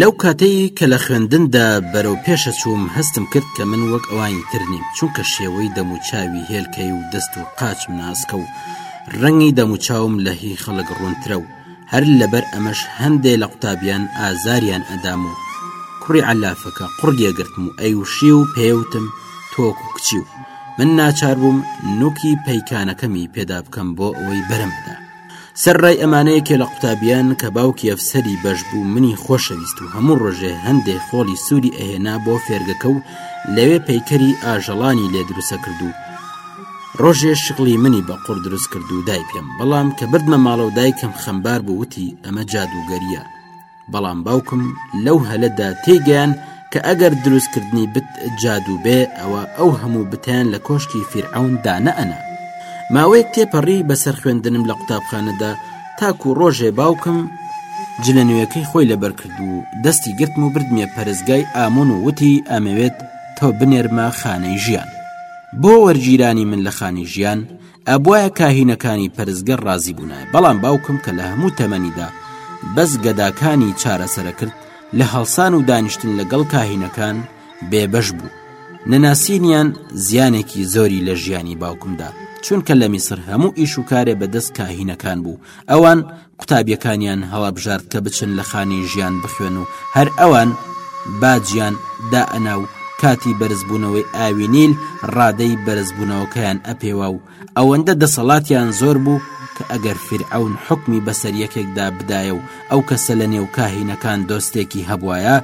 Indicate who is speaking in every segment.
Speaker 1: لەو کاتەی کە لە خوێندندا بەرەو پێشە چووم هەستم کرد کە من وەک ئەوانی تر نیم چونکە شێوەی دەموچاوی هێلکەی و دەست و قاچم ناسکە و ڕەنگی دەموچاوم لە هی خەڵک ڕوونترە و هەر لەبەر ئەمەش هەندێ لە قوتابیان ئازاریان ئەدام و کوڕی عەلافەکە قوڕگی ئەگرتم و ئەیوشی و پێوتم تۆک و کچی و من ناچار بووم نوکی پەیکانەکەمی پێدا بکەم بۆ ئەوەی بەرم بدا سەر ڕای ئەمانەیەکێ لە قوتابیان کە باوکی ئەفسەری بەش بوو منی خۆشەویست و هەموو ڕۆژێ هەندێ خۆڵی سووری ئەهێنا بۆ فێرگەکە و لەوێ پەیکەری ئاژەڵانی لێ دروسە کردوو ڕۆژێ شکڵی منی بە قوڕ دروست کرد و دای پێم بەڵام کە بردمە ماڵە و دایکم خەمبار بوو وتی ئەمە جادوگەریە بەڵام باوکم لەو هەلەدا تێگەیان کە ئەگەر دروستکردنی بت جادوو بێ ئەوە ئەو هەموو بتیان لە کۆشکی فیرعون دانەئەنا ماوەیەک تێپەڕی بەسەر خوێندنم لە قوتابخانەدا تاکو ڕۆژێ باوکم جلە نوێەکەی خۆی لەبەر کرد و دەستی گرتم و بردمێ پەرستگای ئامون و وتی ئەمەوێت تۆ بنێرمە خانەی ژیان بۆ وەرگیرانی من لە خانی ژیان ئەبواە کاهینەکانی پەرزگەر ڕازی بوونایە بەڵام باوکم کە لە هەموو تەمەنیدا بەس گەداکانی چارەسەرە کرد لە هەڵسان و دانیشتن لەگەڵ کاهینەکان بێبەش بوو نەناسینیان زیانێکی زۆری لە ژیانی باوکمدا چونکە لە میسر هەموو ئیش و کارێ بەدەست کاهینەکان بوو ئەوان قوتابیەکانیان هەڵابژارد کە بچن لە خانەی ژیان بخوێن و هەر ئەوان باجیان دا ئەنا و کاتی بەرزبوونەوەی ئاوی نیل ڕادەی بەرزبوونەوەکەیان ئەپێوا و ئەوەندە دەسەڵاتیان زۆر بوو کە ئەگەر فرعون حکمی بەسەر یەکێکدا بدایە و ئەو کەسە لە نێو کاهینەکان دۆستێکی هەبوایە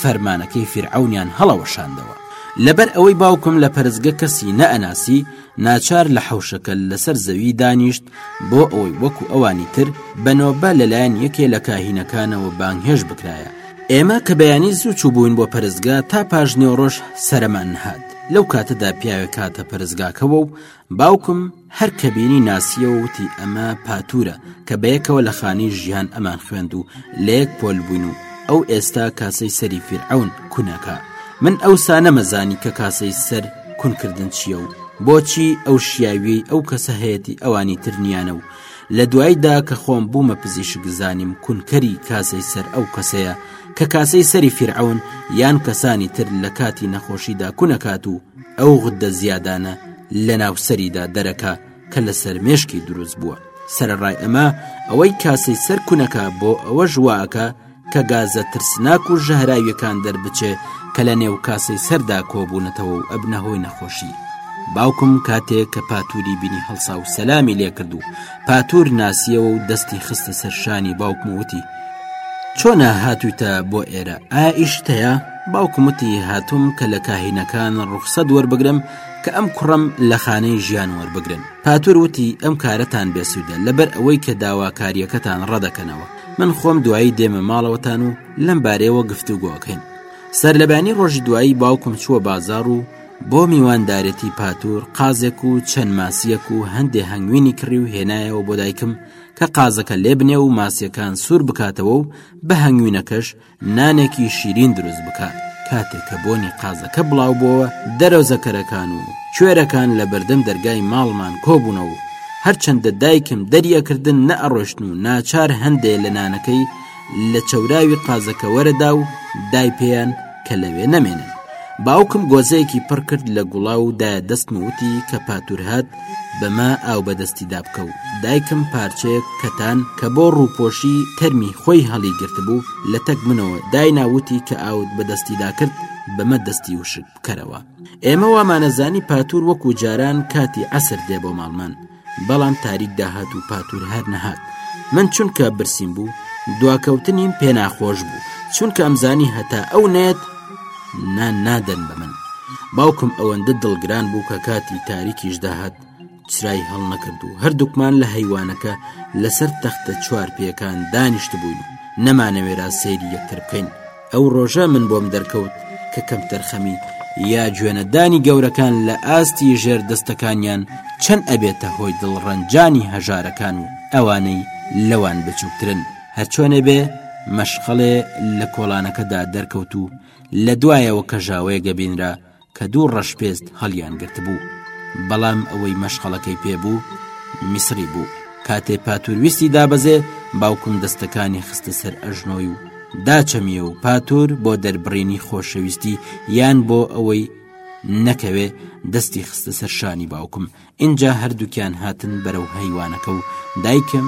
Speaker 1: فەرمانەکەی فرعونیان هەڵەوەشاندەوە لەبەر ئەوەی باوکم لە پەرستگە کەسی نەئەناسی ناچار لە حەوشەکە لەسەر زەوی دانیشت بۆ ئەوەی وەکو ئەوانی تر بەنۆبە لەلایەن یەکێ لە کاهینەکانەوە بانگهێژ بکرایە. ئێمە کە بەیانی زوو چووبووین بۆ پەرستگا تا پاشنیوەڕۆش سەرمان نەهات، لەو کاتەدا پیاوێک هاتە پەرستگاکەوە و باوکم هەر کە بینی ناسیەوە وتی ئەمە پاتورە کە بەیەکەوە لە خانی ژیان ئەمان خوێند و لە یەک پۆل بووین و ئەو ئێستا کاسەی سەری فیرعەون کونەکە من ئەوسا نەمەزانی کە کاسەی سەر کونکردن چییە و بۆچی ئەو شیاویەی ئەو کەسە هەیەی ئەوانی تر نیانە و لە دواییدا کە خۆم بوومە پزیشک زانیم کونکەری کاسەی سەر ئەو کەسەیە کە کاسەی سەری فیرعون یان کەسانی تر لە کاتی نەخۆشیدا کونەکات و ئەو غدە زیادانە لە ناوسەریدا دەرەکە کە لە سەرمێشکی دروست بووە سەرڕای ئەمە ئەوەی کاسەی سەر کونەکە بۆ ئەوە ژواکە کە گازە ترسناک و ژەهراویەکان دەربچێ کە لە نێو کاسەی سەردا کۆبوونەتەوە و ئەبنە هۆی نەخۆشی باوکم کاتێک کە پاتوری بینی هەڵسا و سەلامی لێکرد و پاتور ناسیەوە و دەستی خستە سەرشانی باوکم وتی چۆنا هاتوویتە بۆ ئێرە ئایشتەیە باوکمتی هاتووم کە لە کاهینەکان ڕوخسە دوەر بگرم کە ئەم کوڕم لە خانەی ژیان وەربگرن پاتور وتی ئەم کارەتان بێسوودە لەبەر ئەوەی کە داواکاریەکەتان ڕەدەکەنەوە من خۆم دوایی دێمە ماڵەوەتان و لەم بارەیەوە گفتو گۆکەین سەر لەبانی ڕۆژی دوایی باوکم چووە بازار و بۆ میواندارێتی پاتور قازێک و چەند ماسیەک و هەندێ هەنگوینی کڕی و هێنایەوە بۆ دایکم کە قازەکە لێ بنێ و ماسیەکان سوور بکاتەوە و بە هەنگوینەکەش نانێکی شیرین دروست بکات کاتێک کە بۆنی قازەکە بڵاو بۆوە دەرەوزەکەرەکان و کوێرەکان لە بەردەم دەرگای ماڵمان کۆبوونەوە و هەرچەندە دایکم دەریەکردن نە ئەڕۆشت و ناچار هەندێ لە نانەکەی لە چەوراوی قازەکە وەرەدا و دای پێیان کە لەوێ نەمێنن باوکم گۆزەیەکی پڕ کرد لە گوڵا و دایە دەستم وتی کە پاتور هات بەمە ئاو بە دەستی دا بکە و دایکم پارچەیەک کەتان کە بۆ ڕووپۆشی تەرمی خۆی هەڵی گرتبوو لە تەک منەوە داینا وتی کە ئاوت بە دەستی دا کرد بەمە دەستی وشک بکەرەوە ئێمە وامانە زانی پاتور وەکوو جاران کاتی عەسر دێ بۆ ماڵمان بەڵام تاریک داهات و پاتور هەر نەهات من چونکە برسیم بوو دواکەوتنیم پێ ناخۆش بوو چونکە ئەمزانی هەتا ئەو نێت نان نادەن بە من باوکم ئەوەندە دڵگران بوو کە کاتی تاریکیش داهات چرای هەڵنەکرد و هەردووکمان لە هەیوانەکە لەسەر تەختە چوار پێەکان دانیشت بووین و نەمانەوێرا سەیری یەکتر بکەین ئەو ڕۆژە من بۆم دەرکەوت کە کەم تەرخەمی یا گوێنەدانی گەورەکان لە ئاستی ژێر دەستەکانیان چەند ئەبێتە هۆی دڵڕەنجانی هەژارەکان و ئەوانەی لەوان بچووکترن هەرچۆنێ بێ مەشخەڵێ لە کۆڵانەکەدا دەرکەوت و لە دوایەوە کەژاوەیە گەبینرا کە دوو ڕەشپێست هەڵیان گرت بوو بەڵام ئەوەی مەشخەڵەکەی پێ بوو میسری بوو کاتێ پاتورویستی دابەزێ باوکم دەستەکانی خستە سەر ئەژنۆی و داچەمیە و پاتور بۆ دەربڕینی خۆشەویستی یان بۆ ئەوەی نەکەوێ دەستی خستە سەر شانی باوکم ئینجا هەردووکیان هاتن بەرەو هەیوانەکە و دایکم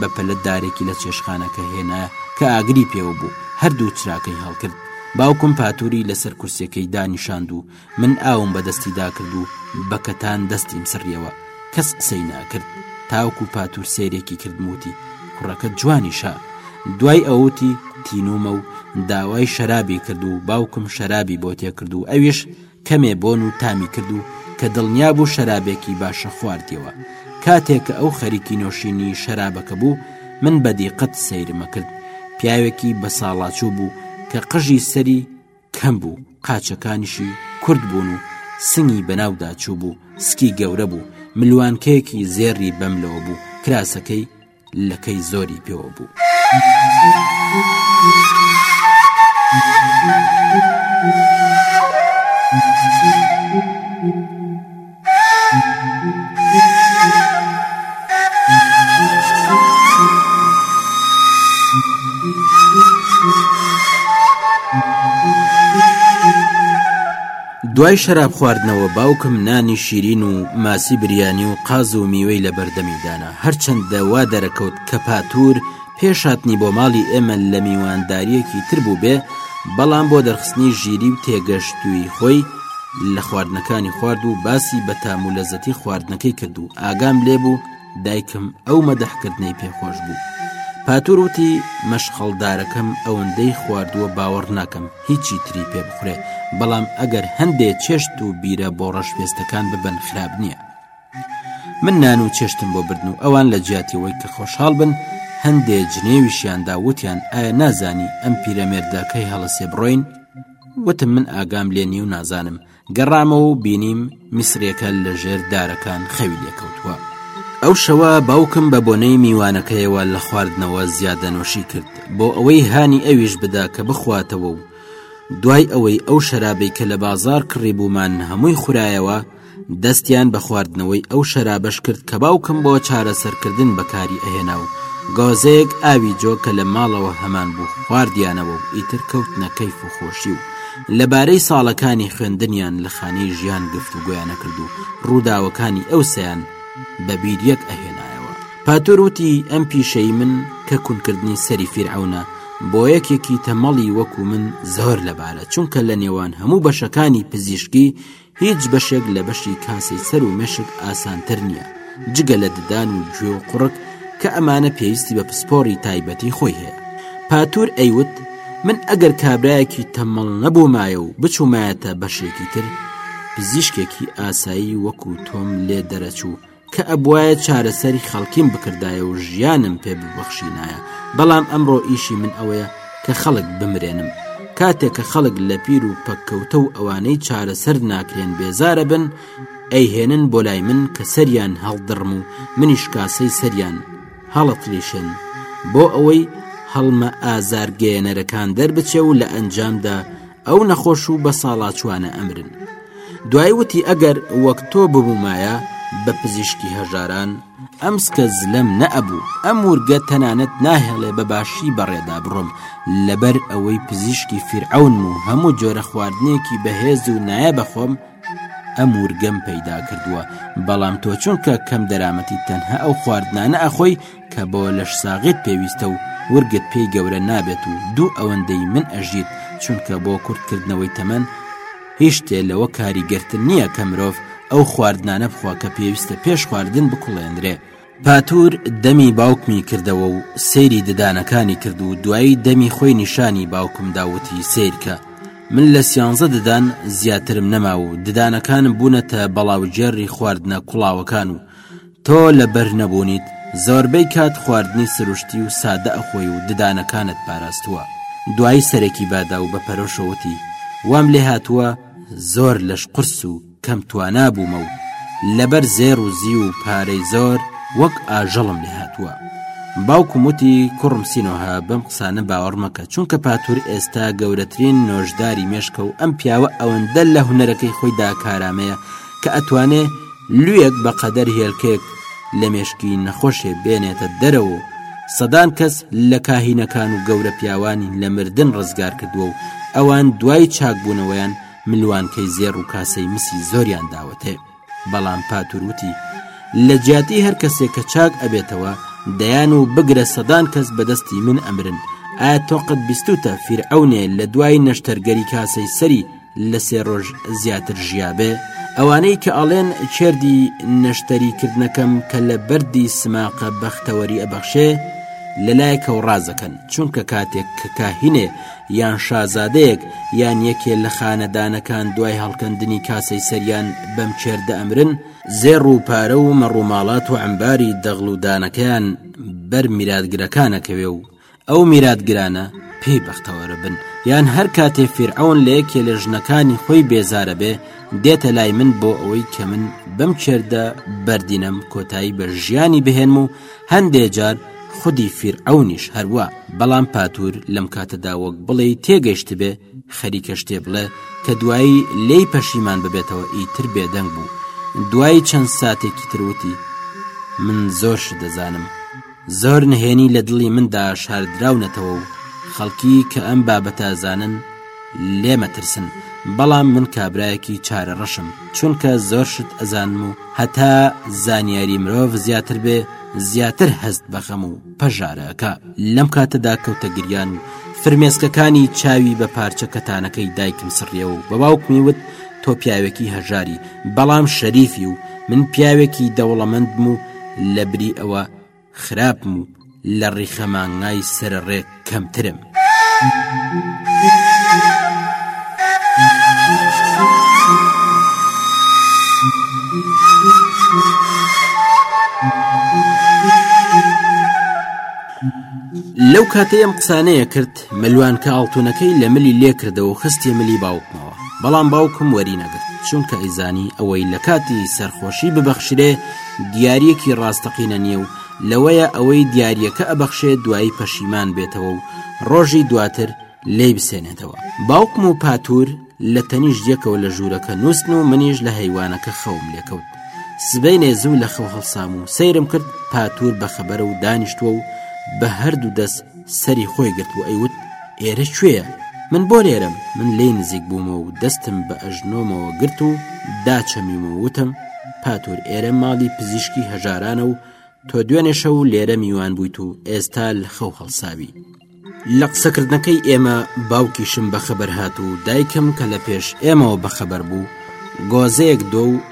Speaker 1: بە پەلە دارێکی لە چێشخانەکە هێنا کە ئاگری پێوە بوو هەردوو چراکەی هەڵکرد باوکم پاتوری لەسەر کورسەکەی دانیشاند و من ئاوم بەدەستی داکرد و بەکەتان دەستیم سڕیەوە کەس قسەی ناکرد تاوکو پاتور سێرێکی کردموتی کوڕەکە جوانی شە دوای ئەوتی تینومە و داوای شەرابی کرد و باوکم شەرابی بۆ تێکرد و ئەویش کەمێ بۆن و تامی کرد و کە دڵنیا بوو شەرابێکی باشە خواردیەوە، کاتێ کە ئەو خەریکی نۆشینی شەرابەکە بوو من بە دیقەت سەیرم ئەکرد، پیاوێکی بە ساڵاچوو بوو کە قژی سەری کەم بوو قاچەکانیشی کورت بوون و سنگی بە ناودا چوو بوو سکی گەورە بوو ملوانکەیەکی زێڕی بەملەوە بوو کراسەکەی لەکەی زۆری پێوە بوو. دوای شەراب خواردنەوە باوکم نانی شیرین و ماسی بریانی و قاز و میوەی لە بەردەمی دانا هەرچەندە وا دەرەکەوت کە پاتور پێش هاتنی بۆ ماڵی ئێمە لە میوانداریەکی تر بوو بێ، بەڵام بۆ دەرخستنی ژیری و تێگەشتوویی خۆی لە خواردنەکانی خوارد و باسی بە تام و لەزەتی خواردنەکەی کرد و ئاگام لێ بوو دایکم ئەو مەدەحکردنەی پێ خۆش بوو. پاتور وتی مەشخەڵدارەکەم ئەوەندەی خواردووە باوەڕ ناکەم هیچی تری پێ بخورێ، بەڵام ئەگەر هەندێ چێشت و بیرە بۆ ڕەشپێستەکان ببەن خراپ نییە. من نان و چێشتم بۆ بردن و ئەوان لە جیاتی ئەوەی کە خۆشحاڵ بن هەندێ جنێویشیاندا وتیان ئایا نازانی ئەم پیرەمێردە کەی هەڵەسێ بڕۆین وتم من ئاگام لێ نیو نازانم گەڕامەوە و بینیم میسرێکە لە ژێر دارەکان خەوی لێکەوتووە ئەو شەوە باوکم بە بۆنەی میوانەکەیەوە لە خواردنەوە زیادە نۆشی کرد بۆ ئەوەی هانی ئەویش بدا کە بخواتەوە و دوای ئەوەی ئەو شەرابەی کە لە بازار کڕی بوومان هەمووی خورایەوە دەستیان بە خواردنەوەی ئەو شەرابەش کرد کە باوکم بۆ چارەسەرکردن بەکاری ئەهێنا و گازەیەک ئاوی جۆ کە لە ماڵەوە هەمان بوو خواردیانەوە و ئیتر کەوتنە کەیف و خۆشی و لەبارەی ساڵەکانی خوێندنیان لە خانەی ژیان گفت و گویانە کرد و ڕووداوەکانی ئەو سەیان بە بیر یەک ئەهێنایەوە پاتۆر وتی ئەم پیشەی من کە کونکردنی سەری فیرعونە بۆ یەکێکی تەمەڵی وەکو من زۆر لەبارە چونکە لە نێوان هەموو بەشەکانی پزیشکی هیچ بەشێک لە بەشی کاسەی سەر و مێشک ئاسانتر نییە جگە لە ددان و گوێ و قڕک کە ئەمانە پێویستی بە پسپۆڕی تایبەتی خۆی هەیە پاتور ئەیوت من ئەگەر کابراایەکی تەمەڵ نەبوومایە و بچوومایەتە بەشێکی تر پزیشکێکی ئاسایی وەکو تۆم لێ دەرەچوو کە ئەبوایە چارەسەری خەڵکیم بکردایە و ژیانم پێ ببەخشینایە بەڵام ئەمڕۆ ئیشی من ئەوەیە کە خەڵک بمرێنم کاتێک کە خەڵک لە پیر و پەککەوتە و ئەوانەی چارەسەر ناکرێن بێزارە بن ئەیهێنن بۆ لای من کە سەریان هەڵدڕم و منیش کاسەی سەریان هەڵەتلیشێن بۆ ئەوەی هەڵمە ئازارگەیەنەرەکان دەربچێ و لە ئەنجامدا ئەو نەخۆش و بە ساڵاچوانە ئەمرن دوای وتی ئەگەر وەک تۆ ببوومایە بە پزیشکی هەژاران ئەم سکە زلم نەئەبوو ئەم ورگە تەنانەت ناهێڵێ بە باشی بەڕێدا بڕۆم لەبەر ئەوەی پزیشکی فیرعونم و هەموو جۆرە خواردنێکی بەهێز و نایە بەخۆم ئەم ورگەم پەیدا کردووە بەڵام تۆ چونکە کەم دەرامەتی تەنها ئەو خواردنانە ئەخۆی کە بۆ لەشساغیت پێویستە و ورگت پێی گەورە نابێت و دوو ئەوەندەی من ئەژیت چونکە بۆ کورتکردنەوەی تەمەن هیچ شتێ لەوە کاریگەرتر نییە کە مرۆڤ ئەو خواردنانە بخوا کە پێویستە پێش خواردن بکوڵێنرێ پاتور دەمی باوکمی کردەوە و سەیری ددانەکانی کرد و دوایی دەمی خۆی نیشانی باوکم داوتی سیرکە من لە سیانزە ددان زیاترم نەما و ددانەکانم بوونەتە بەڵاوجێڕی خواردنە کوڵاوەکان و تۆ لەبەر نەبوونیت زۆربەی کات خواردنی سروشتی و سادە ئەخۆی و ددانەکانت پاراستووە دوایی سەرێکی بادا و بە پەرۆشە وتی وام لێهاتووە زۆر لەش قورس و کەم توانا بوومە و لەبەر زێڕ و زیو و پارەی زۆر وەک ئاژەڵم لێهاتووە باوکم وتی کوڕم سینۆهە بەم قسانە باوەڕ مەکە چونکە پاتور ئێستا گەورەترین نۆژداری مێشکە و ئەم پیاوە ئەوەندە لە هونەرەکەی خۆیدا کارامەیە کە ئەتوانێ لویەک بە قەدەر هێلکەیەک لە مێشکی نەخۆشێ بێنێتە دەرەوە و سەدان کەس لە کاهینەکان و گەورە پیاوانی لە مردن ڕزگار کردووە و ئەوان دوای چاکبوونەوەیان ملوانکەی زێڕ و کاسەی مسی زۆریان داوەتێ بەڵام پاتوروتی لە جیاتی هەر کەسێک کە چاک ئەبێتەوە دەیان و بگرە سەدان کەس بەدەستی من ئەمرن ئایا تۆقت بیستوتە فیر ئەونێ لە دوای نەشتەرگەری کاسەی سەری لە سێ ڕۆژ زیاتر ژیابێ ئەوانەی کە ئەڵێن چێردی نەشتەری کردنەکەم کە لە بەردی سماقە بەختەوەری ئەبەخشێ لەلایەکە و ڕازەکەن چونکە کاتێک کە کاهینێ یان شازادەیەک یان یەکێ لە خانەدانەکان دوای هەڵکەندنی کاسەی سەریان بەم چێردە ئەمرن زێڕ و پارە و مەڕوماڵات و عمباری دەغڵ و دانەکەیان بەر میراتگرەکانەکەوێ و ئەو میراتگرانە پێی بەختەوەرە بن یان هەر کاتێ فیرعەون لە یەکێ لە ژنەکانی خۆی بێزارە بێ دێتە لای من بۆ ئەوەی کە من بەم چێردە بەردینەم کۆتایی بە ژیانی بهێنم و هەندێ جار خودی فیرعەونیش هەروە بەڵام پاتور لەم کاتەدا وەک بڵێ تێگەشت بێ خەریکە شتێ بڵێ کە دوایی لێی پەشیمان ببێتەوە ئیتر بێدەنگ بوو دوای چەند ساتێکی تروتی من زۆر شت دەزانم زۆر نهێنی لە دڵی مندا شاردراونەتەوە و خەڵکی کە ئەم بابەتە ئەزانن لێمەترسن بەڵام من کابرایەکی چارە ڕەشم چونکە زۆر شت ئەزانم و هەتا زانیاری مرۆڤ زیاتر بێ زیاتر هەست بەخەم و پەژارەکە لەم کاتەدا کەوتە گریان و فرمێسکەکانی چاوی بە پارچە کەتانەکەی دایکم سڕیە و بە باوکمی وت تۆ پیاوێکی هەژاری بەڵام شەریفی و من پیاوێکی دەوڵەمەندم و لە بری ئەوە خراپم و لە ڕیخە مانگای سرە ڕێک کەمترم. لەو کاتەیەم قسانەیە کرد ملوانکە ئاڵتونەکەی لە ملی لێکردەوە و خستی ملی باوکمەوە بەڵام باوکم وەری نەگرت چونکە ئەیزانی ئەوەی لە کاتی سەرخۆشی ببەخشرێ دیارەکی ڕاستەقینە نییە و لەوەیە ئەوەی دیارەکە ئەبەخشێ دوایی پەشیمان بێتەوە و ڕۆژی دواتر لی بسێنێتەوە باوکم و پاتور لە تەنیش یەکەوە لە ژوورەکە نووسن و منیش لە هەیوانەکە خەوم لێکەوت سبەی نێزوو لە خەو هەڵسام و سەیرم کرد پاتور بەخەبەر و دانیشتووە و بە هەردوو دەست سەری خۆی گرت و ئەیوت ئێرە کوێە من بۆ لێرەم من لی نزیک بوومە و دەستم بە ئەژنۆمەوە گرت و داچەمیم و وتم پاتور ئێرە ماڵی پزیشکی هەژارانە و تۆ دوێنێشە و لێرە میوان بوویت و ئێستا لە خەو هەڵساوی لە قسەکردنەکەی ئێمە باوکیشم بەخەبەر هات و دایکم کە لە پێش ئێمەوە بەخەبەر بوو گۆزەیەک دۆ و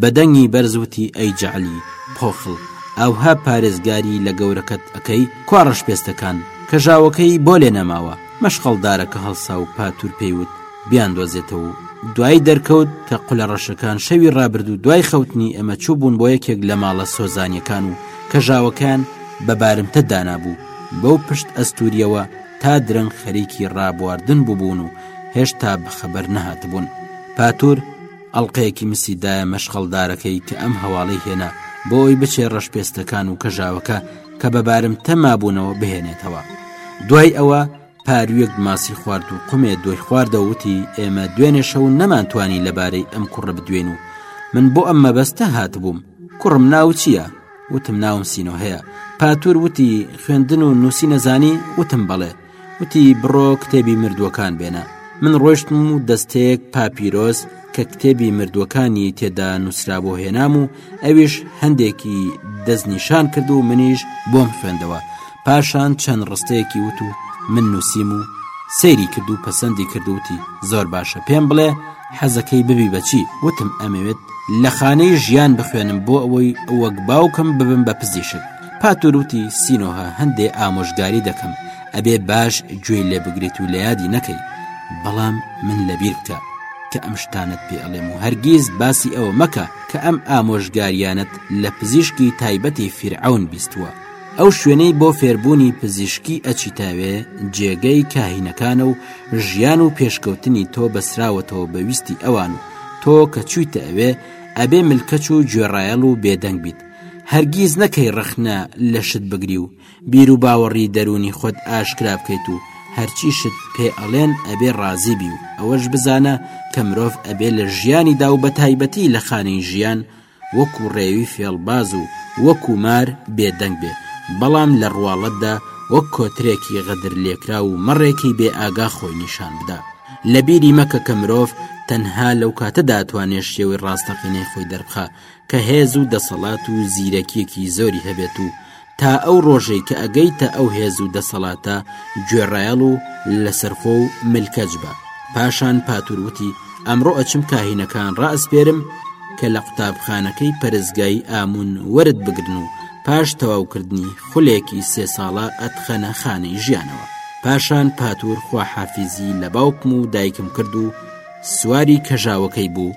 Speaker 1: بە دەنگی بەرز وتی ئەی جەعلی پۆخڵ ئەوها پارێزگاری لە گەورەکەت ئەکەی کوا ڕەشپێستەکان کە ژاوەکەی بۆ لێ نەماوە مەشخەڵدارەکە هەڵسا و پاتور پێی وت بیاندۆزێتەوە و دوایی دەرکەوت کە قولە ڕەشەکان شەوی ڕابردوو دوای خەوتنی ئێمە چوو بوون بۆ یەکێک لە ماڵە سۆزانیەکان و کە ژاوەکان بە بارمتە دانابوو بەو پشت ئەستوریەوە تا درەنگ خەریکی ڕابواردن ببوون و هێشتا بەخەبەر نەهاتبوون پاتور ئەڵقەیەکی مسی دایە مەشخەڵدارەکەی کە ئەم هەواڵەی هێنا بۆ ئەوی بچێ ڕەشپێستەکان و کەژاوەکە کە بە بارم تەمابوونەوە بهێنێتەوە دوای ئەوە پارویەک ماسی خوارد و قمێ دۆی خواردەوتی ئێمە دوێنێ شەو نەمانتوانی لەبارەی ئەم کوڕە بدوێن و من بۆ ئەم مەبەستە هاتبووم کوڕم ناو چییە؟ وتم ناوم سینۆ هەیە پاتور وتی خوێندن و نووسی نەزانی وتم بەڵێ وتی بڕۆ کتێبی مردووەکان بێنە من ڕۆشتم و دەستەیەک پاپیرۆز کە کتێبی مردووەکانی تێدا نووسرا بۆ هێنام و ئەویش هەندێکی دەستنیشان کرد و منیش بۆم خوێندەوە پاشان چەند ڕستەیەکی وت و من نووسیم و سەیری کرد و پەسەندی کردوتی زۆر باشە پێم بڵێ حەزەکەی ببی بەچی وتم ئەمەوێت لە خانەی ژیان بخوێنم بۆ ئەوەی وەک باوکم ببم بە پزیشک پاتور وتی سینۆهە هەندێ ئامۆژگاری دەکەم ئەبێ باش گوێی لێ بگریت و لە یادی نەکەی بەڵام من لەبیر بکە کە ئەم شتانت پێ ئەڵێم و هەرگیز باسی ئەوە مەکە کە ئەم ئامۆژگاریانت لە پزیشکی تایبەتی فیرعون بیستووە ئەو شوێنەی بۆ فێربوونی پزیشکی ئەچیتاوێ جێگەی کاهینەکانە و ژیان و پێشکەوتنی تۆ بەسراوەتەوە بەویستی ئەوان و تۆ کە چوویتە ئەوێ ئەبێ ملکەچ و گوێڕایەڵ و بێدەنگ بیت هەرگیز نەکەی ڕەخنە لە شت بگری و بیر و باوەڕی دەروونی خۆت ئاشکرا بکەیت و هەرچی شت پێ ئەڵێن ئەبێ ڕازی بی و ئەوەش بزانە کە مرۆڤ ئەبێ لە ژیانیدا و بە تایبەتی لە خانەی ژیان وەکوو ڕێوی فێڵباز و وەکوو مار بێدەنگ بێ بەڵام لە ڕواڵەتدا وەک کۆترێکی غەدر لێکراو و مەڕێکی بێ ئاگا خۆی نیشان بدا لە بیری مەکە کە مرۆڤ تەنها لەو کاتەدا ئەتوانێ شێوەی ڕاستەقینەی خۆی دەربخا کە هێز و دەسەڵات و زیرەکیەکی زۆری هەبێت و تا ئەو ڕۆژەی کە ئەگەیتە ئەو هێز و دەسەڵاتە گوێڕایەڵ و لەسەرخۆ و ملکەچ بە پاشان پاتور وتی ئەمڕۆ ئەچم کاهینەکان ڕاسپێرم کە لە قوتابخانەکەی پەرستگای ئامون وەرت بگرن و پاش تەواوکردنی خولێکی سێ ساڵە ئەتخەنە خانەی ژیانەوە پاشان پاتور خواحافیزی لە باوکم و دایکم کرد و سواری کەژاوەکەی بوو